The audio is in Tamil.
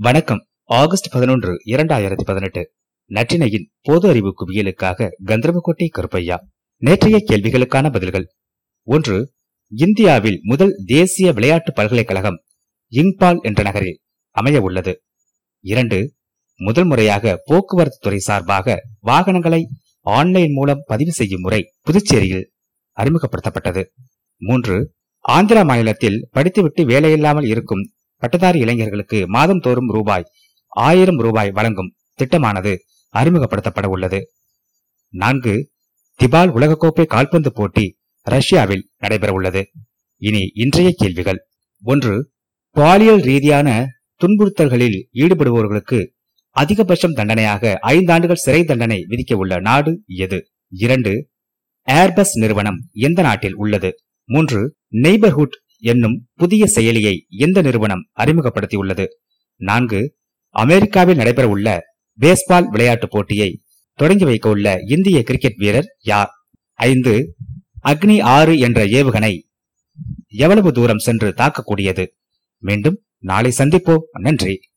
வணக்கம். ஆகஸ்ட் பதினொன்று இரண்டாயிரத்தி பதினெட்டு. நற்றினையின் பொது அறிவு குவியலுக்காக கந்தர்வக்கோட்டை கருப்பையா. நேற்றைய கேள்விகளுக்கான பதில்கள். ஒன்று இந்தியாவில் முதல் தேசிய விளையாட்டு பல்கலைக்கழகம் இங்பால் என்ற நகரில் அமைய உள்ளது. இரண்டு முதல் முறையாக போக்குவரத்து துறை சார்பாக வாகனங்களை ஆன்லைன் மூலம் பதிவு செய்யும் முறை புதுச்சேரியில் அறிமுகப்படுத்தப்பட்டது. மூன்று ஆந்திரா மாநிலத்தில் படித்துவிட்டு வேலையில்லாமல் இருக்கும் பட்டதாரி இளைஞர்களுக்கு மாதம் தோறும் ரூபாய் ஆயிரம் ரூபாய் வழங்கும் திட்டமானது அறிமுகப்படுத்தப்பட உள்ளது. நான்கு திபால் உலகக்கோப்பை கால்பந்து போட்டி ரஷ்யாவில் நடைபெற உள்ளது. இனி இன்றைய கேள்விகள். ஒன்று பாலியல் ரீதியான துன்புறுத்தல்களில் ஈடுபடுபவர்களுக்கு அதிகபட்சம் தண்டனையாக ஐந்தாண்டுகள் சிறை தண்டனை விதிக்க உள்ள நாடு எது? இரண்டு ஏர்பஸ் நிறுவனம் எந்த நாட்டில் உள்ளது? மூன்று நெய்பர்ஹுட் என்னும் புதிய செயலியை இந்த நிறுவனம் அறிமுகப்படுத்தியுள்ளது. நான்கு அமெரிக்காவில் நடைபெறவுள்ள பேஸ்பால் விளையாட்டுப் போட்டியை தொடங்கி வைக்க உள்ள இந்திய கிரிக்கெட் வீரர் யார்? ஐந்து அக்னி ஆறு என்ற ஏவுகணை எவ்வளவு தூரம் சென்று தாக்கக்கூடியது? மீண்டும் நாளை சந்திப்போம். நன்றி.